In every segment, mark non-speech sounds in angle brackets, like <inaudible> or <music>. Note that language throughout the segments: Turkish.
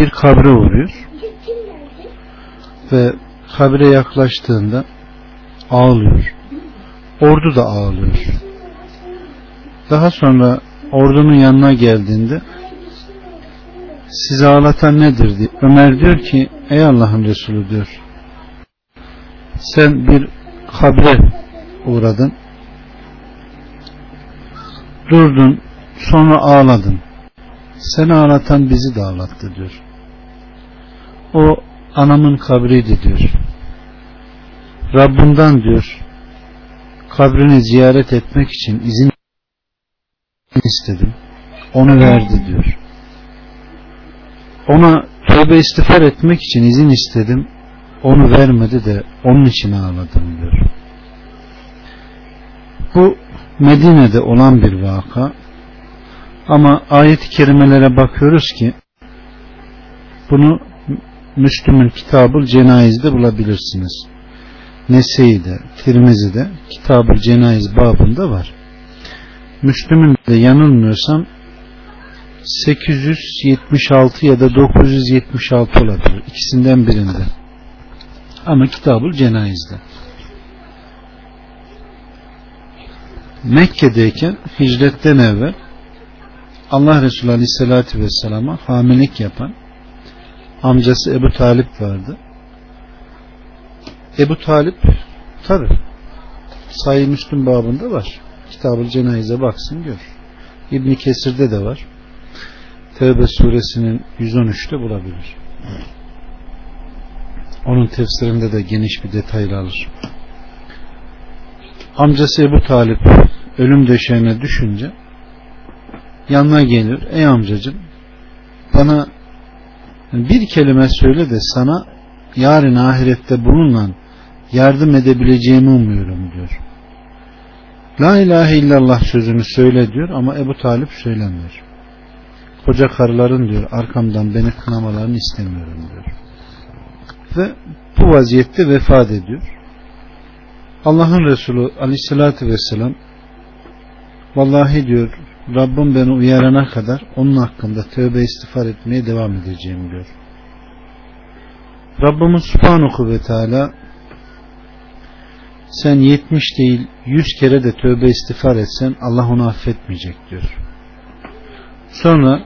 bir kabre uğruyor ve kabre yaklaştığında ağlıyor. Ordu da ağlıyor. Daha sonra ordunun yanına geldiğinde sizi ağlatan nedir diye. Ömer diyor ki ey Allah'ın Resulü diyor sen bir kabre uğradın durdun sonra ağladın seni ağlatan bizi de ağlattı diyor o anamın kabriydi diyor. Rabbimden diyor kabrini ziyaret etmek için izin istedim. Onu verdi diyor. Ona tövbe istiğfar etmek için izin istedim. Onu vermedi de onun için ağladım diyor. Bu Medine'de olan bir vaka. Ama ayet-i kerimelere bakıyoruz ki bunu Müslüm'ün kitabı Cenayiz'de bulabilirsiniz. Nese'yi de, Tirmizi'de kitabı Cenayiz babında var. Müslüm'ün de yanılmıyorsam 876 ya da 976 olabilir. İkisinden birinde. Ama kitabı Cenayiz'de. Mekke'deyken hicretten evvel Allah Resulü Aleyhisselatü Vesselam'a hamilelik yapan amcası Ebu Talip vardı. Ebu Talip tabi Sayı Müslüm babında var. Kitab-ı Cenayize baksın gör. İbni Kesir'de de var. Tevbe suresinin 113'te bulabilir. Onun tefsirinde de geniş bir detayla alır. Amcası Ebu Talip ölüm döşeğine düşünce yanına gelir. Ey amcacım bana bir kelime söyle de sana yarın ahirette bulunan yardım edebileceğimi umuyorum diyor. La ilahe illallah sözünü söyle diyor ama Ebu Talip söylemiyor. Koca karıların diyor arkamdan beni kınamalarını istemiyorum diyor. Ve bu vaziyette vefat ediyor. Allah'ın Resulü aleyhissalatü vesselam vallahi diyor Rabbim beni uyarana kadar onun hakkında tövbe istiğfar etmeye devam edeceğim diyor. Rabbimiz Subhanahu ve Teala sen 70 değil 100 kere de tövbe istiğfar etsen Allah onu affetmeyecek diyor. Sonra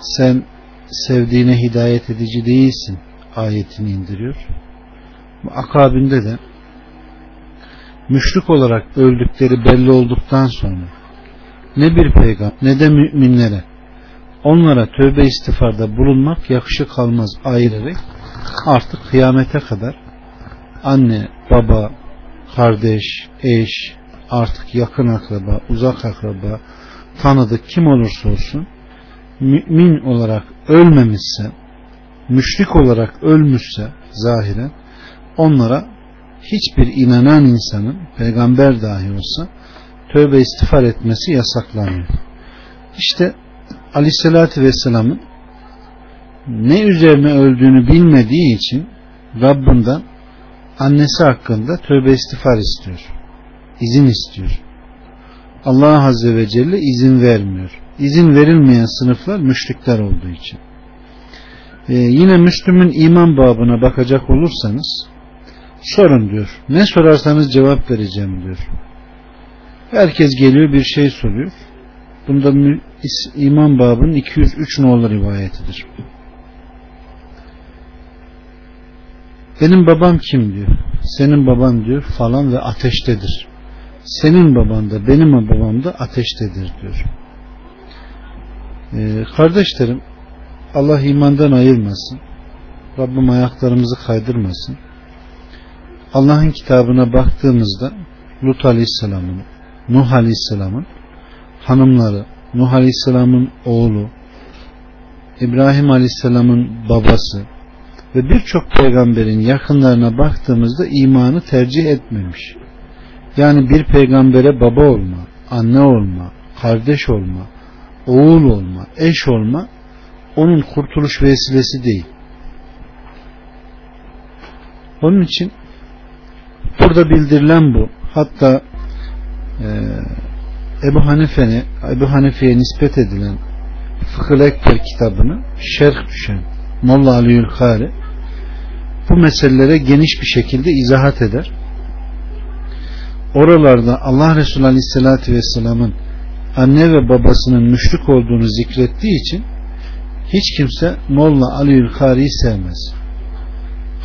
sen sevdiğine hidayet edici değilsin ayetini indiriyor. Akabinde de müşrik olarak öldükleri belli olduktan sonra ne bir peygamber ne de müminlere onlara tövbe istiğfarda bulunmak yakışık kalmaz ayırarak artık kıyamete kadar anne, baba, kardeş, eş, artık yakın akraba, uzak akraba, tanıdık kim olursa olsun mümin olarak ölmemişse, müşrik olarak ölmüşse zahiren onlara hiçbir inanan insanın peygamber dahi olsa tövbe istiğfar etmesi yasaklanıyor. İşte Aleyhisselatü Vesselam'ın ne üzerine öldüğünü bilmediği için Rabbinden annesi hakkında tövbe istiğfar istiyor. İzin istiyor. Allah Azze ve Celle izin vermiyor. İzin verilmeyen sınıflar müşrikler olduğu için. Ee, yine Müslüm'ün iman babına bakacak olursanız sorun diyor. Ne sorarsanız cevap vereceğim diyor. Herkes geliyor bir şey soruyor. Bunda iman babının 203 nolu rivayetidir. Benim babam kim diyor. Senin baban diyor falan ve ateştedir. Senin baban da benim babam da ateştedir diyor. Ee, kardeşlerim Allah imandan ayırmasın. Rabbim ayaklarımızı kaydırmasın. Allah'ın kitabına baktığımızda Lut Aleyhisselam'ın, Nuh Aleyhisselam'ın hanımları, Nuh Aleyhisselam'ın oğlu, İbrahim Aleyhisselam'ın babası ve birçok peygamberin yakınlarına baktığımızda imanı tercih etmemiş. Yani bir peygambere baba olma, anne olma, kardeş olma, oğul olma, eş olma onun kurtuluş vesilesi değil. Onun için burada bildirilen bu. Hatta e, Ebu Hanife'ne Ebu Hanife'ye nispet edilen Fıkıh Ekber kitabını şerh düşen Molla Aliül Kari bu meselelere geniş bir şekilde izahat eder. Oralarda Allah Resulü Aleyhisselatü Vesselam'ın anne ve babasının müşrik olduğunu zikrettiği için hiç kimse Molla Aliül Kari'yi sevmez.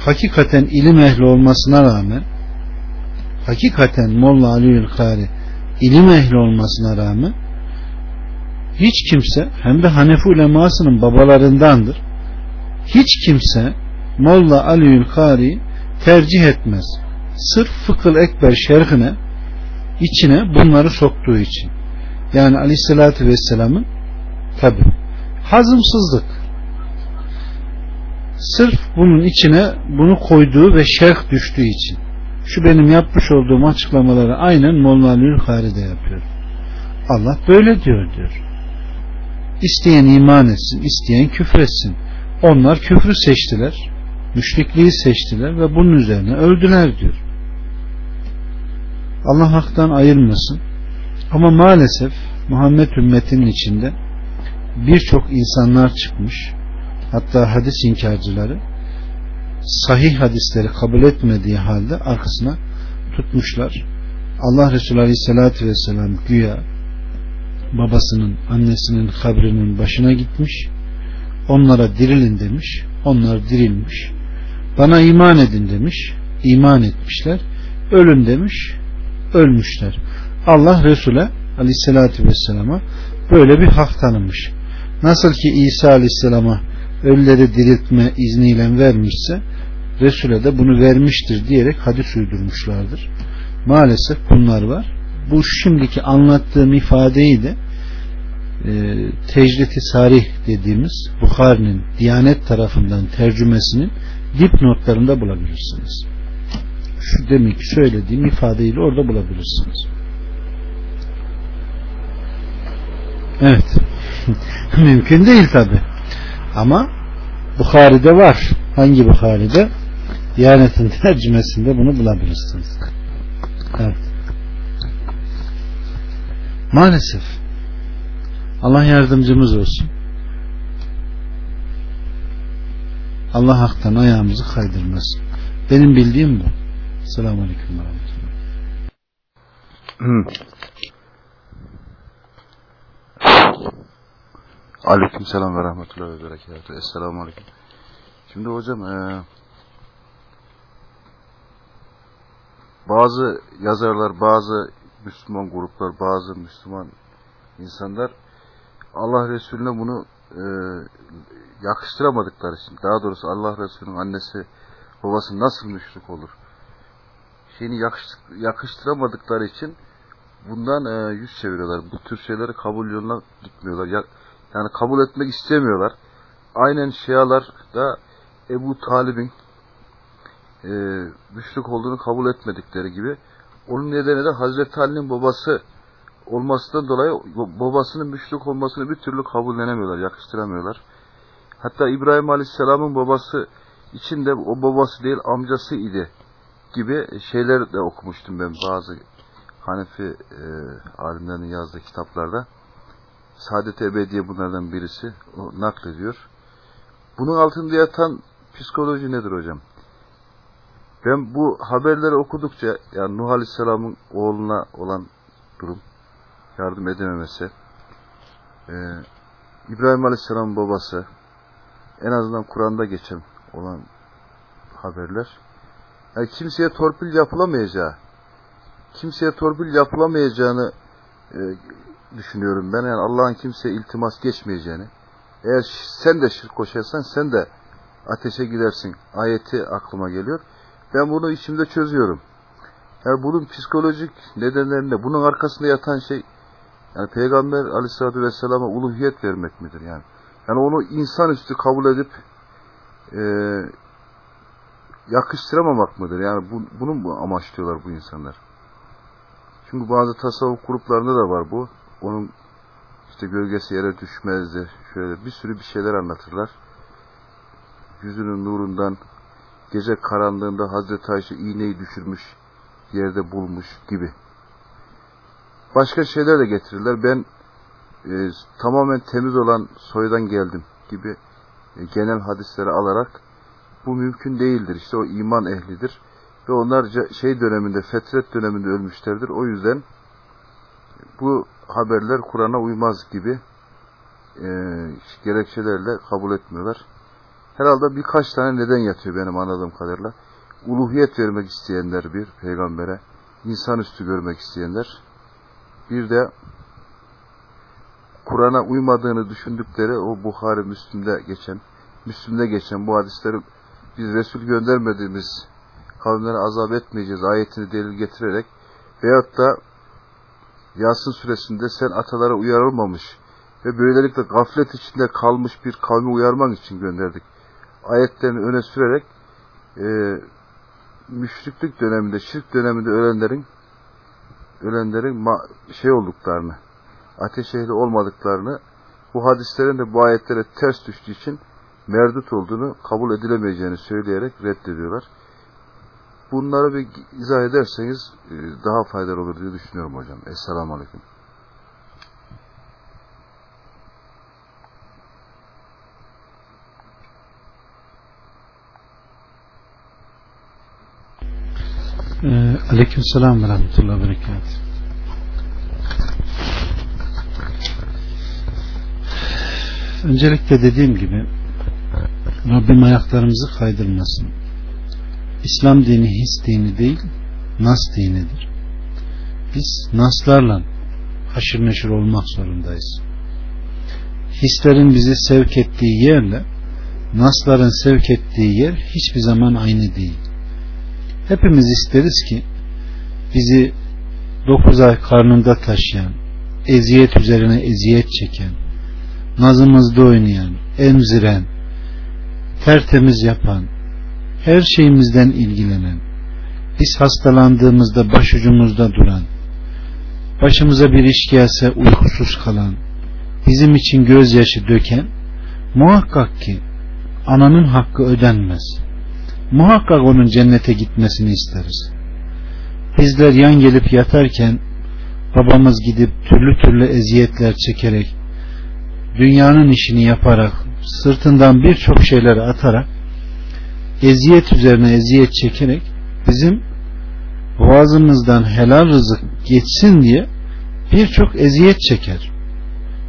Hakikaten ilim ehli olmasına rağmen hakikaten Molla Aliül Kari ilim ehli olmasına rağmen hiç kimse hem de Hanefi ulemasının babalarındandır. Hiç kimse Molla Aliül Kari tercih etmez. Sırf Fıkıl Ekber şerhine içine bunları soktuğu için. Yani Aleyhisselatü Vesselam'ın tabi hazımsızlık sırf bunun içine bunu koyduğu ve şerh düştüğü için şu benim yapmış olduğum açıklamaları aynen Molla Aliül Kari de yapıyor. Allah böyle diyor diyor. İsteyen iman etsin, isteyen küfretsin. Onlar küfrü seçtiler, müşrikliği seçtiler ve bunun üzerine öldüler diyor. Allah haktan ayırmasın. Ama maalesef Muhammed ümmetinin içinde birçok insanlar çıkmış. Hatta hadis inkarcıları sahih hadisleri kabul etmediği halde arkasına tutmuşlar. Allah Resulü Aleyhisselatü Vesselam güya babasının, annesinin kabrinin başına gitmiş. Onlara dirilin demiş. Onlar dirilmiş. Bana iman edin demiş. İman etmişler. Ölün demiş. Ölmüşler. Allah Resul'e Aleyhisselatü Vesselam'a böyle bir hak tanımış. Nasıl ki İsa Aleyhisselam'a ölüleri diriltme izniyle vermişse Resul'e de bunu vermiştir diyerek hadis uydurmuşlardır. Maalesef bunlar var. Bu şimdiki anlattığım ifadeyi de e, Tecrit-i Sarih dediğimiz Bukhari'nin Diyanet tarafından tercümesinin dipnotlarında bulabilirsiniz. Şu demek söylediğim ifadeyi de orada bulabilirsiniz. Evet. <laughs> Mümkün değil tabi. Ama Bukhari'de var. Hangi Bukhari'de? Diyanet'in <laughs> tercümesinde bunu bulabilirsiniz. Evet. Maalesef Allah yardımcımız olsun. Allah haktan ayağımızı kaydırmasın. Benim bildiğim bu. Selamun Aleyküm Aleyküm selam ve rahmetullahi ve berekatuhu. Esselamu aleyküm. Şimdi hocam e, bazı yazarlar, bazı Müslüman gruplar, bazı Müslüman insanlar Allah Resulüne bunu e, yakıştıramadıkları için, daha doğrusu Allah Resulü'nün annesi, babası nasıl müşrik olur? Şeyini yakıştıramadıkları için bundan e, yüz çeviriyorlar. Bu tür şeyleri kabul yoluna gitmiyorlar. Ya, yani kabul etmek istemiyorlar. Aynen Şialar da Ebu Talib'in e, müşrik olduğunu kabul etmedikleri gibi onun nedeni de Hazreti Ali'nin babası olmasından dolayı babasının müşrik olmasını bir türlü kabullenemiyorlar, yakıştıramıyorlar. Hatta İbrahim Aleyhisselam'ın babası için de o babası değil amcası idi gibi şeyler de okumuştum ben bazı Hanefi e, alimlerinin yazdığı kitaplarda. Saadet Ebediye bunlardan birisi o naklediyor. Bunun altında yatan psikoloji nedir hocam? Ben bu haberleri okudukça yani Nuh Aleyhisselam'ın oğluna olan durum yardım edememesi ee, İbrahim Aleyhisselam'ın babası en azından Kur'an'da geçen olan haberler yani kimseye torpil yapılamayacağı kimseye torpil yapılamayacağını e, düşünüyorum ben. Yani Allah'ın kimseye iltimas geçmeyeceğini. Eğer sen de şirk koşarsan sen de ateşe gidersin. Ayeti aklıma geliyor. Ben bunu içimde çözüyorum. Yani bunun psikolojik nedenlerinde, bunun arkasında yatan şey yani Peygamber aleyhissalatü vesselama uluhiyet vermek midir yani? Yani onu insanüstü kabul edip e, yakıştıramamak mıdır? Yani bu, bunu mu amaçlıyorlar bu insanlar? Çünkü bazı tasavvuf gruplarında da var bu. Onun işte gölgesi yere düşmezdi. Şöyle bir sürü bir şeyler anlatırlar. Yüzünün nurundan gece karanlığında Hazreti Ayşe iğneyi düşürmüş yerde bulmuş gibi. başka şeyler de getirirler. Ben e, tamamen temiz olan soydan geldim gibi e, genel hadisleri alarak bu mümkün değildir. İşte o iman ehlidir. Ve onlar şey döneminde, fetret döneminde ölmüşlerdir. O yüzden bu haberler Kur'an'a uymaz gibi e, gerekçelerle kabul etmiyorlar. Herhalde birkaç tane neden yatıyor benim anladığım kadarıyla. Uluhiyet vermek isteyenler bir peygambere, insanüstü görmek isteyenler. Bir de Kur'an'a uymadığını düşündükleri o Bukhari Müslim'de geçen, Müslim'de geçen bu hadisleri biz Resul göndermediğimiz kavimlere azap etmeyeceğiz ayetini delil getirerek veyahut da Yasin suresinde sen atalara uyarılmamış ve böylelikle gaflet içinde kalmış bir kavmi uyarmak için gönderdik. Ayetlerini öne sürerek e, müşriklik döneminde, şirk döneminde ölenlerin ölenlerin şey olduklarını, ateş ehli olmadıklarını, bu hadislerin de bu ayetlere ters düştüğü için merdut olduğunu kabul edilemeyeceğini söyleyerek reddediyorlar. Bunları bir izah ederseniz e, daha faydalı olur diye düşünüyorum hocam. Esselamu Aleyküm. Ee, Aleyküm selam ve rahmetullahi ve. Öncelikle dediğim gibi Rabbim ayaklarımızı kaydırmasın. İslam dini his dini değil, nas dinidir. Biz naslarla haşır neşir olmak zorundayız. Hislerin bizi sevk ettiği yerle nasların sevk ettiği yer hiçbir zaman aynı değil. Hepimiz isteriz ki bizi dokuz ay karnında taşıyan, eziyet üzerine eziyet çeken, nazımızda oynayan, emziren, tertemiz yapan, her şeyimizden ilgilenen, biz hastalandığımızda başucumuzda duran, başımıza bir iş gelse uykusuz kalan, bizim için gözyaşı döken, muhakkak ki ananın hakkı ödenmez. Muhakkak onun cennete gitmesini isteriz. Bizler yan gelip yatarken babamız gidip türlü türlü eziyetler çekerek dünyanın işini yaparak sırtından birçok şeyleri atarak eziyet üzerine eziyet çekerek bizim boğazımızdan helal rızık geçsin diye birçok eziyet çeker.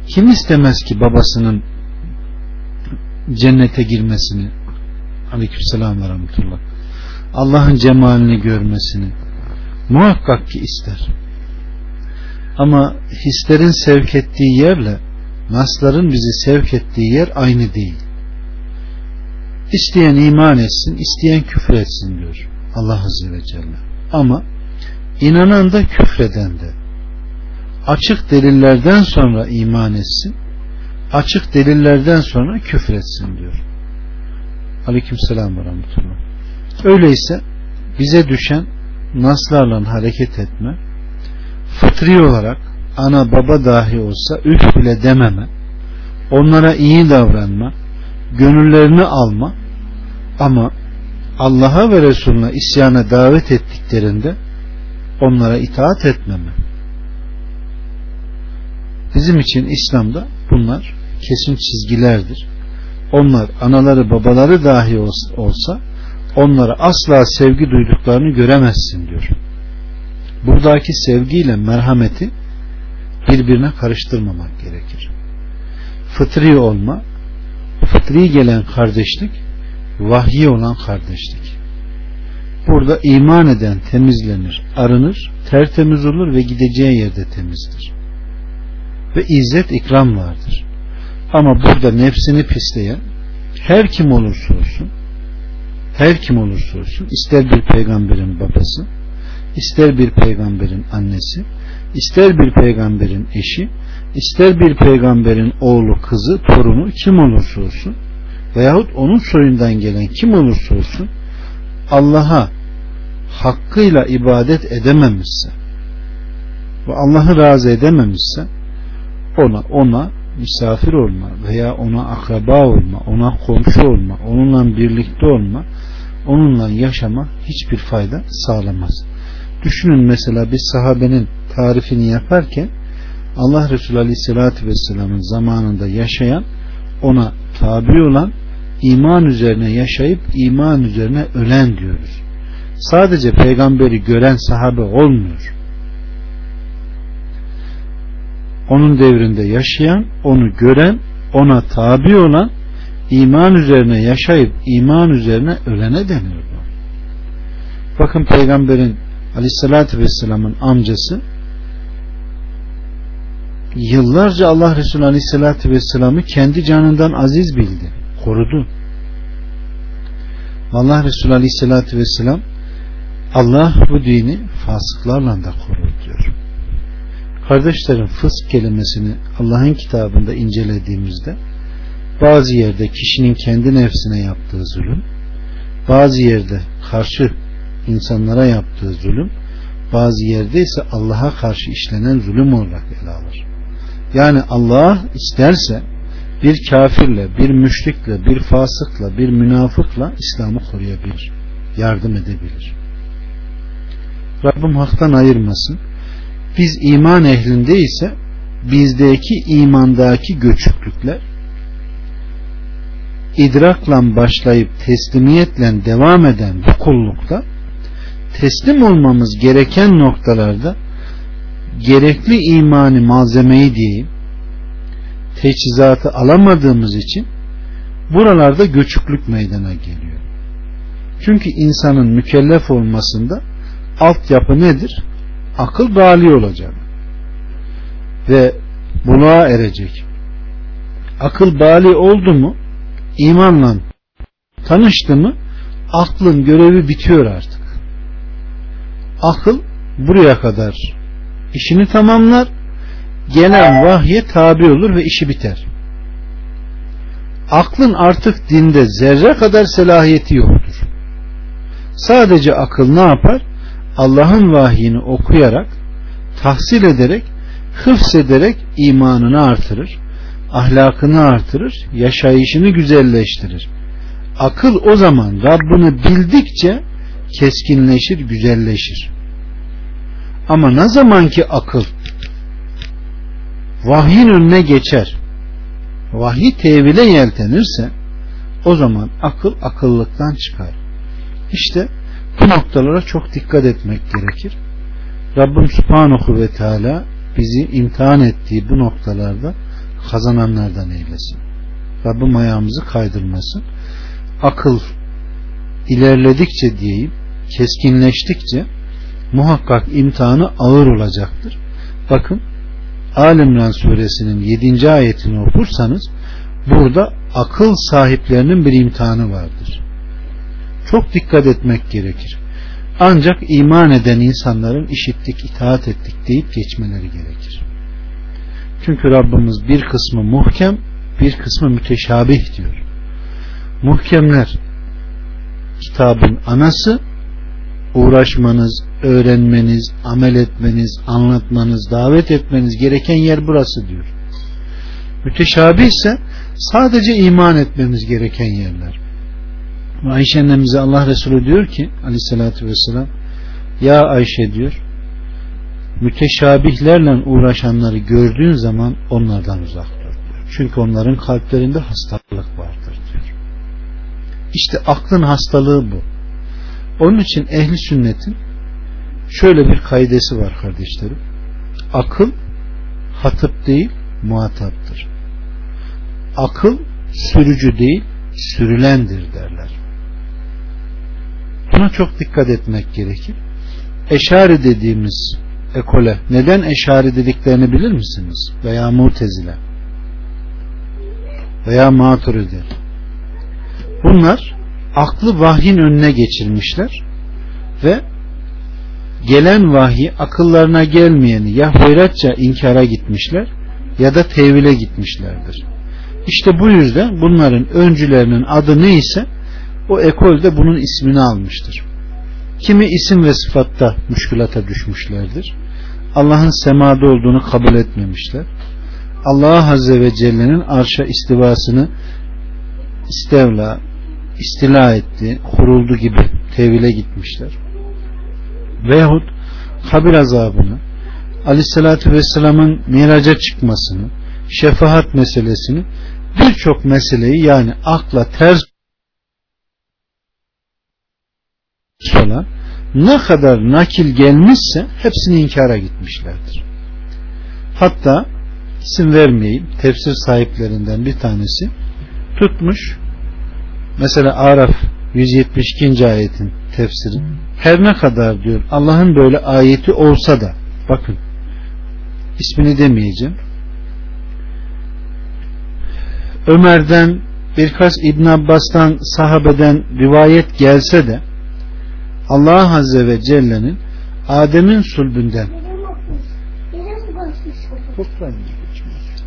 Kim istemez ki babasının cennete girmesini aleykümselam ve rahmetullah Allah'ın cemalini görmesini muhakkak ki ister. Ama hislerin sevk ettiği yerle nasların bizi sevk ettiği yer aynı değil. İsteyen iman etsin, isteyen küfür etsin diyor Allah Azze ve Celle. Ama inanan da küfreden de açık delillerden sonra iman etsin, açık delillerden sonra küfür etsin diyor. Aleyküm selam ve rahmetullah. Öyleyse bize düşen naslarla hareket etme, fıtri olarak ana baba dahi olsa üf bile dememe, onlara iyi davranma, gönüllerini alma ama Allah'a ve Resulüne isyana davet ettiklerinde onlara itaat etmeme. Bizim için İslam'da bunlar kesin çizgilerdir. Onlar anaları babaları dahi olsa onlara asla sevgi duyduklarını göremezsin diyor. Buradaki sevgiyle merhameti birbirine karıştırmamak gerekir. Fıtri olma, fıtri gelen kardeşlik, vahyi olan kardeşlik. Burada iman eden temizlenir, arınır, tertemiz olur ve gideceği yerde temizdir. Ve izzet ikram vardır. Ama burada nefsini pisleyen her kim olursa olsun her kim olursa olsun ister bir peygamberin babası ister bir peygamberin annesi ister bir peygamberin eşi ister bir peygamberin oğlu kızı torunu kim olursa olsun veyahut onun soyundan gelen kim olursa olsun Allah'a hakkıyla ibadet edememişse ve Allah'ı razı edememişse ona ona misafir olma veya ona akraba olma, ona komşu olma, onunla birlikte olma, onunla yaşama hiçbir fayda sağlamaz. Düşünün mesela bir sahabenin tarifini yaparken Allah Resulü Aleyhisselatü Vesselam'ın zamanında yaşayan ona tabi olan iman üzerine yaşayıp iman üzerine ölen diyoruz. Sadece peygamberi gören sahabe olmuyor. Onun devrinde yaşayan, onu gören, ona tabi olan, iman üzerine yaşayıp iman üzerine ölene deniyor bu. Bakın peygamberin aleyhissalatü vesselamın amcası yıllarca Allah Resulü aleyhissalatü vesselamı kendi canından aziz bildi. Korudu. Allah Resulü aleyhissalatü vesselam Allah bu dini fasıklarla da korur diyor. Kardeşlerim fısk kelimesini Allah'ın kitabında incelediğimizde bazı yerde kişinin kendi nefsine yaptığı zulüm, bazı yerde karşı insanlara yaptığı zulüm, bazı yerde ise Allah'a karşı işlenen zulüm olarak ele alır. Yani Allah isterse bir kafirle, bir müşrikle, bir fasıkla, bir münafıkla İslam'ı koruyabilir, yardım edebilir. Rabbim haktan ayırmasın. Biz iman ehlinde ise bizdeki imandaki göçüklükler idrakla başlayıp teslimiyetle devam eden bu kullukta teslim olmamız gereken noktalarda gerekli imani malzemeyi diyeyim teçhizatı alamadığımız için buralarda göçüklük meydana geliyor. Çünkü insanın mükellef olmasında altyapı nedir? Akıl bali olacak. Ve buluğa erecek. Akıl bali oldu mu imanla tanıştı mı aklın görevi bitiyor artık. Akıl buraya kadar işini tamamlar gelen vahye tabi olur ve işi biter. Aklın artık dinde zerre kadar selahiyeti yoktur. Sadece akıl ne yapar? Allah'ın vahyini okuyarak, tahsil ederek, hıfz ederek imanını artırır, ahlakını artırır, yaşayışını güzelleştirir. Akıl o zaman Rabbini bildikçe keskinleşir, güzelleşir. Ama ne zaman ki akıl vahyin önüne geçer, vahiy tevile yeltenirse o zaman akıl akıllıktan çıkar. İşte bu noktalara çok dikkat etmek gerekir. Rabbim Subhanahu ve Teala bizi imtihan ettiği bu noktalarda kazananlardan eylesin. Rabbim ayağımızı kaydırmasın. Akıl ilerledikçe diyeyim, keskinleştikçe muhakkak imtihanı ağır olacaktır. Bakın Alimran suresinin 7. ayetini okursanız burada akıl sahiplerinin bir imtihanı vardır. Çok dikkat etmek gerekir. Ancak iman eden insanların işittik, itaat ettik deyip geçmeleri gerekir. Çünkü Rabbimiz bir kısmı muhkem, bir kısmı müteşabih diyor. Muhkemler kitabın anası, uğraşmanız, öğrenmeniz, amel etmeniz, anlatmanız, davet etmeniz gereken yer burası diyor. Müteşabih ise sadece iman etmemiz gereken yerler. Ayşe annemize Allah Resulü diyor ki aleyhissalatü vesselam ya Ayşe diyor müteşabihlerle uğraşanları gördüğün zaman onlardan uzak dur diyor. Çünkü onların kalplerinde hastalık vardır diyor. İşte aklın hastalığı bu. Onun için ehli sünnetin şöyle bir kaidesi var kardeşlerim. Akıl hatıp değil muhataptır. Akıl sürücü değil sürülendir derler. Buna çok dikkat etmek gerekir. Eşari dediğimiz ekole neden eşari dediklerini bilir misiniz? Veya mutezile veya maturidi. Bunlar aklı vahyin önüne geçirmişler ve gelen vahyi akıllarına gelmeyeni ya hoyratça inkara gitmişler ya da tevile gitmişlerdir. İşte bu yüzden bunların öncülerinin adı neyse o ekolde bunun ismini almıştır. Kimi isim ve sıfatta müşkülata düşmüşlerdir. Allah'ın semada olduğunu kabul etmemişler. Allah Azze ve Celle'nin arşa istivasını istevla, istila etti, kuruldu gibi tevile gitmişler. Veyahut kabir azabını, Aleyhisselatü Vesselam'ın miraca çıkmasını, şefaat meselesini birçok meseleyi yani akla ters olan ne kadar nakil gelmişse hepsini inkara gitmişlerdir. Hatta isim vermeyeyim tefsir sahiplerinden bir tanesi tutmuş mesela Araf 172. ayetin tefsiri her ne kadar diyor Allah'ın böyle ayeti olsa da bakın ismini demeyeceğim Ömer'den birkaç İbn Abbas'tan sahabeden rivayet gelse de Allah Azze ve Celle'nin Adem'in sulbünden Toplayın.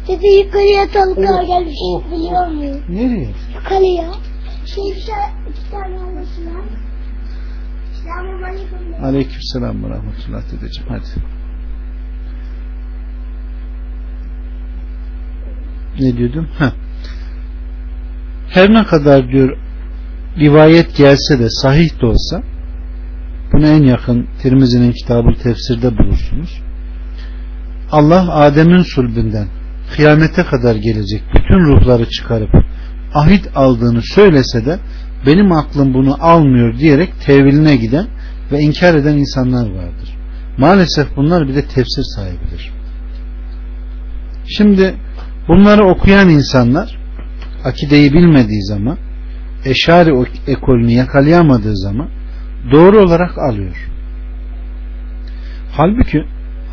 Dede yukarıya tavuklar gelmiş biliyor muyum? Nereye? Yukarıya. Şey iki iki tane olması lazım. Aleyküm. Selam ve rahmetullah dedeciğim. Hadi. Ne diyordum? Ha. Her ne kadar diyor rivayet gelse de sahih de olsa bunu en yakın Tirmizi'nin kitabı tefsirde bulursunuz. Allah Adem'in sulbünden kıyamete kadar gelecek bütün ruhları çıkarıp ahit aldığını söylese de benim aklım bunu almıyor diyerek teviline giden ve inkar eden insanlar vardır. Maalesef bunlar bir de tefsir sahibidir. Şimdi bunları okuyan insanlar akideyi bilmediği zaman eşari ekolünü yakalayamadığı zaman doğru olarak alıyor. Halbuki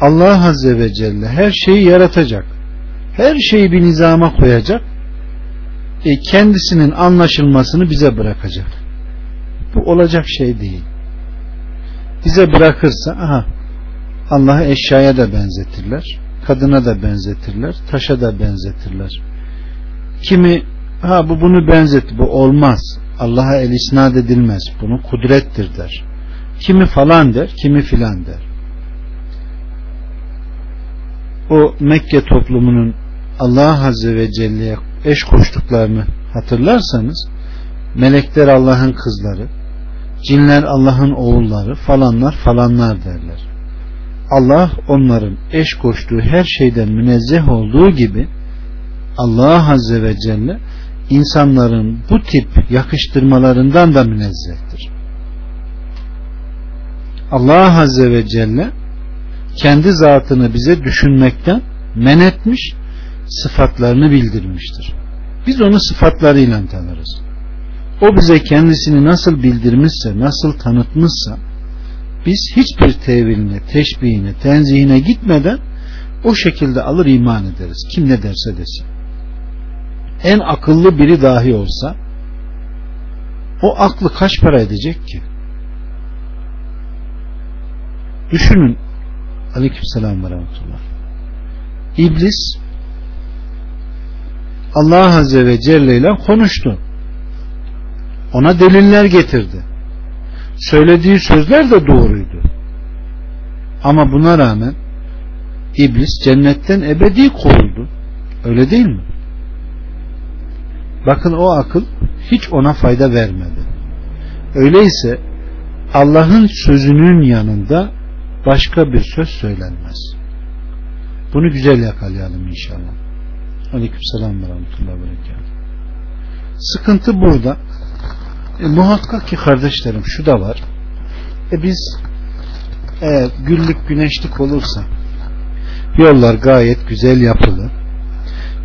Allah Azze ve Celle her şeyi yaratacak. Her şeyi bir nizama koyacak. E, kendisinin anlaşılmasını bize bırakacak. Bu olacak şey değil. Bize bırakırsa aha Allah'ı eşyaya da benzetirler. Kadına da benzetirler. Taşa da benzetirler. Kimi ha bu bunu benzet bu olmaz. Allah'a el isnat edilmez. Bunu kudrettir der. Kimi falan der, kimi filan der. O Mekke toplumunun Allah Azze ve Celle'ye eş koştuklarını hatırlarsanız melekler Allah'ın kızları, cinler Allah'ın oğulları falanlar falanlar derler. Allah onların eş koştuğu her şeyden münezzeh olduğu gibi Allah Azze ve Celle insanların bu tip yakıştırmalarından da münezzehtir. Allah Azze ve Celle kendi zatını bize düşünmekten men etmiş, sıfatlarını bildirmiştir. Biz onu sıfatlarıyla tanırız. O bize kendisini nasıl bildirmişse, nasıl tanıtmışsa, biz hiçbir teviline, teşbihine, tenzihine gitmeden o şekilde alır iman ederiz. Kim ne derse desin. En akıllı biri dahi olsa o aklı kaç para edecek ki? Düşünün Aleykümselam ve rahmetullah. İblis Allah Azze ve Celle ile konuştu. Ona deliller getirdi. Söylediği sözler de doğruydu. Ama buna rağmen İblis cennetten ebedi kovuldu. Öyle değil mi? Bakın o akıl hiç ona fayda vermedi. Öyleyse Allah'ın sözünün yanında başka bir söz söylenmez. Bunu güzel yakalayalım inşallah. Aleykümselam ve rahmetullahi ve Sıkıntı burada. E, muhakkak ki kardeşlerim şu da var. E biz eğer güllük güneşlik olursa yollar gayet güzel yapılı.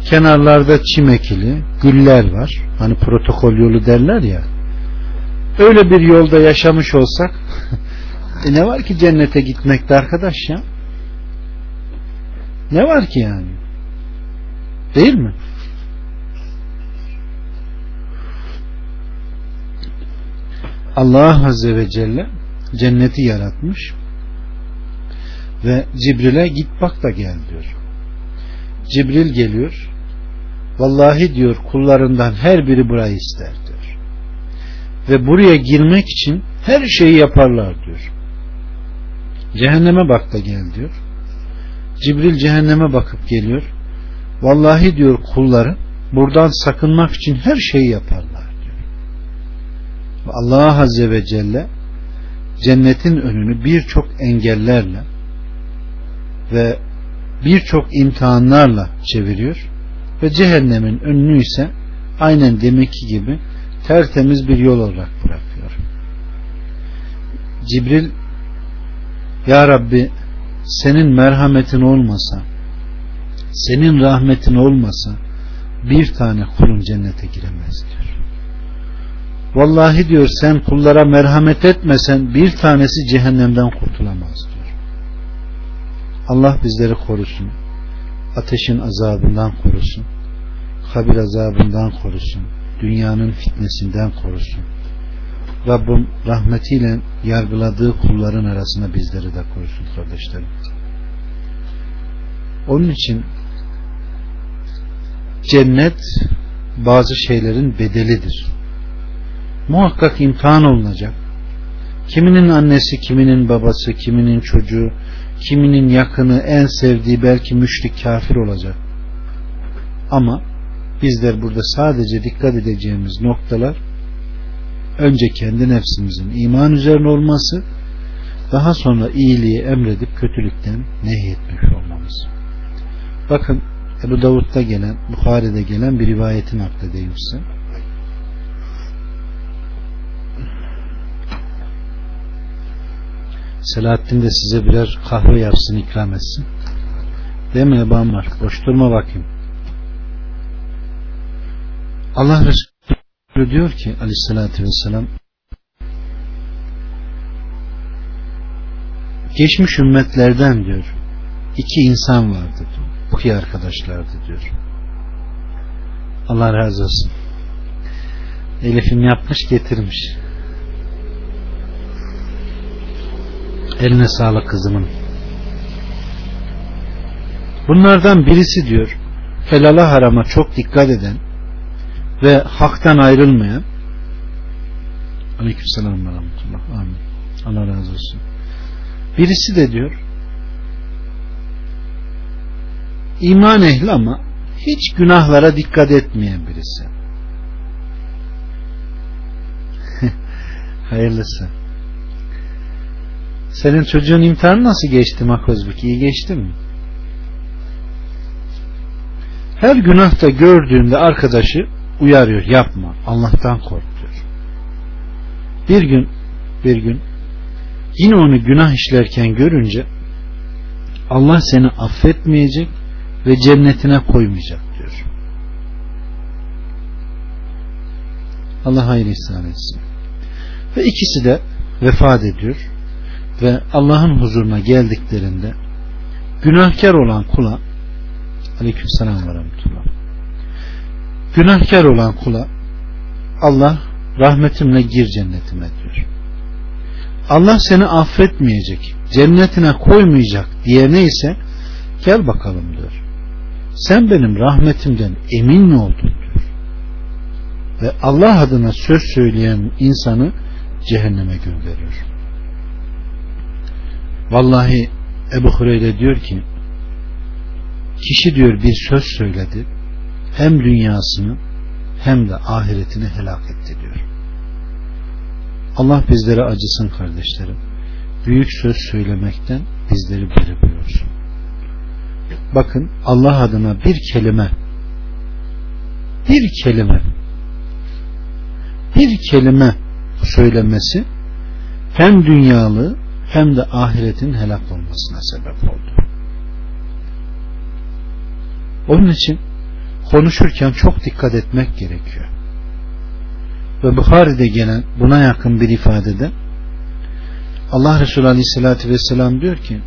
Kenarlarda çim ekili, güller var. Hani protokol yolu derler ya. Öyle bir yolda yaşamış olsak <laughs> E ne var ki cennete gitmekte arkadaş ya? Ne var ki yani? Değil mi? Allah Azze ve Celle cenneti yaratmış ve Cibril'e git bak da gel diyor. Cibril geliyor. Vallahi diyor kullarından her biri burayı ister diyor. Ve buraya girmek için her şeyi yaparlar diyor. Cehenneme bak da gel diyor. Cibril cehenneme bakıp geliyor. Vallahi diyor kulları buradan sakınmak için her şeyi yaparlar diyor. Allah Azze ve Celle cennetin önünü birçok engellerle ve birçok imtihanlarla çeviriyor ve cehennemin önünü ise aynen deminki gibi tertemiz bir yol olarak bırakıyor. Cibril Ya Rabbi senin merhametin olmasa senin rahmetin olmasa bir tane kulun cennete giremez diyor. Vallahi diyor sen kullara merhamet etmesen bir tanesi cehennemden kurtulamaz diyor. Allah bizleri korusun. Ateşin azabından korusun. Kabir azabından korusun. Dünyanın fitnesinden korusun. Rabbim rahmetiyle yargıladığı kulların arasına bizleri de korusun kardeşlerim. Onun için cennet bazı şeylerin bedelidir. Muhakkak imtihan olunacak. Kiminin annesi, kiminin babası, kiminin çocuğu, kiminin yakını, en sevdiği belki müşrik kafir olacak. Ama bizler burada sadece dikkat edeceğimiz noktalar önce kendi nefsimizin iman üzerine olması daha sonra iyiliği emredip kötülükten nehyetmiş olmamız. Bakın Ebu Davud'da gelen, Bukhari'de gelen bir rivayetin nakledeyim size. Selahattin de size birer kahve yapsın, ikram etsin. Değil mi Ebu Ammar? Boş durma bakayım. Allah Resulü diyor ki aleyhissalatü vesselam geçmiş ümmetlerden diyor iki insan vardı iyi arkadaşlardı diyor. Allah razı olsun. Elif'im yapmış getirmiş. Eline sağlık kızımın. Bunlardan birisi diyor helala harama çok dikkat eden ve haktan ayrılmayan Aleykümselam ve rahmetullah. Amin. Allah razı olsun. Birisi de diyor iman ehli ama hiç günahlara dikkat etmeyen birisi. <laughs> Hayırlısı. Senin çocuğun imtihanı nasıl geçti Makozbuk? İyi geçti mi? Her günahta gördüğünde arkadaşı uyarıyor. Yapma. Allah'tan kork diyor. Bir gün bir gün yine onu günah işlerken görünce Allah seni affetmeyecek ve cennetine koymayacak diyor. Allah hayır ihsan etsin. Ve ikisi de vefat ediyor ve Allah'ın huzuruna geldiklerinde günahkar olan kula aleyküm selam ve rahmetullah günahkar olan kula Allah rahmetimle gir cennetime diyor. Allah seni affetmeyecek, cennetine koymayacak diyene ise gel bakalım diyor. Sen benim rahmetimden emin mi oldun. Ve Allah adına söz söyleyen insanı cehenneme gönderiyor. Vallahi Ebu Hureyre diyor ki kişi diyor bir söz söyledi hem dünyasını hem de ahiretini helak etti diyor. Allah bizlere acısın kardeşlerim. Büyük söz söylemekten bizleri beri buyursun. Bakın Allah adına bir kelime bir kelime bir kelime söylemesi hem dünyalı hem de ahiretin helak olmasına sebep oldu. Onun için konuşurken çok dikkat etmek gerekiyor. Ve Bukhari'de gelen buna yakın bir ifadede Allah Resulü Aleyhisselatü Vesselam diyor ki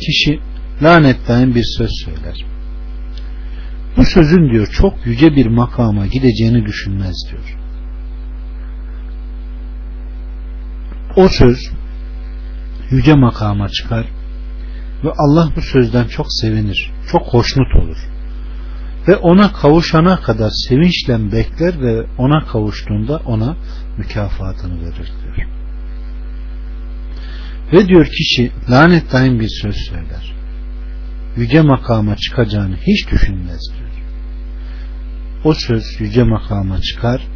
kişi lanetleyen bir söz söyler. Bu sözün diyor çok yüce bir makama gideceğini düşünmez diyor. O söz yüce makama çıkar ve Allah bu sözden çok sevinir, çok hoşnut olur. Ve ona kavuşana kadar sevinçle bekler ve ona kavuştuğunda ona mükafatını verir diyor. Ve diyor kişi lanetleyin bir söz söyler. Yüce makama çıkacağını hiç düşünmez diyor. O söz yüce makama çıkar.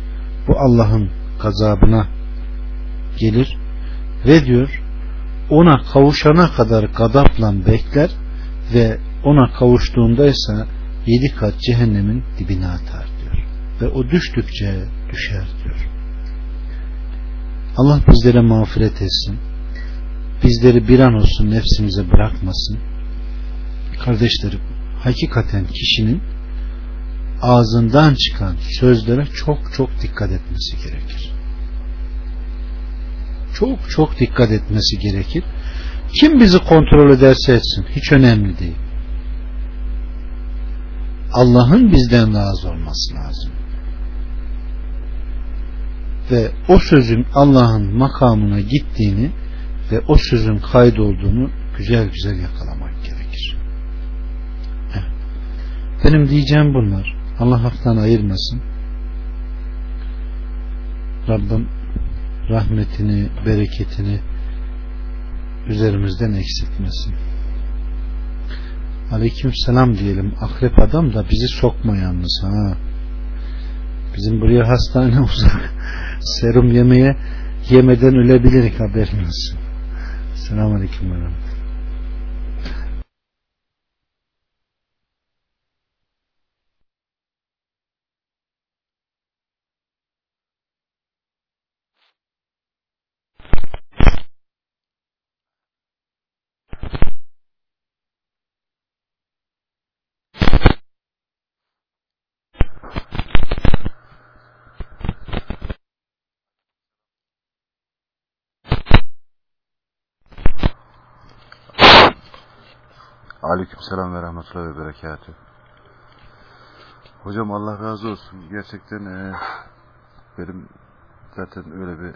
Bu Allah'ın gazabına gelir ve diyor ona kavuşana kadar gadapla bekler ve ona kavuştuğunda ise yedi kat cehennemin dibine atar diyor. Ve o düştükçe düşer diyor. Allah bizlere mağfiret etsin. Bizleri bir an olsun nefsimize bırakmasın. Kardeşlerim, hakikaten kişinin ağzından çıkan sözlere çok çok dikkat etmesi gerekir. Çok çok dikkat etmesi gerekir. Kim bizi kontrol ederse etsin hiç önemli değil. Allah'ın bizden razı olması lazım. Ve o sözün Allah'ın makamına gittiğini ve o sözün kaydolduğunu güzel güzel yakalamak Benim diyeceğim bunlar. Allah haktan ayırmasın. Rabbim rahmetini, bereketini üzerimizden eksiltmesin. Aleyküm selam diyelim. Akrep adam da bizi sokma yalnız ha. Bizim buraya hastane <laughs> uzak. Serum yemeye yemeden ölebilirik haberiniz. Selamun Aleyküm ve Rahmetullah. Aleyküm selam ve rahmetullah ve berekatü. Hocam Allah razı olsun. Gerçekten e, benim zaten öyle bir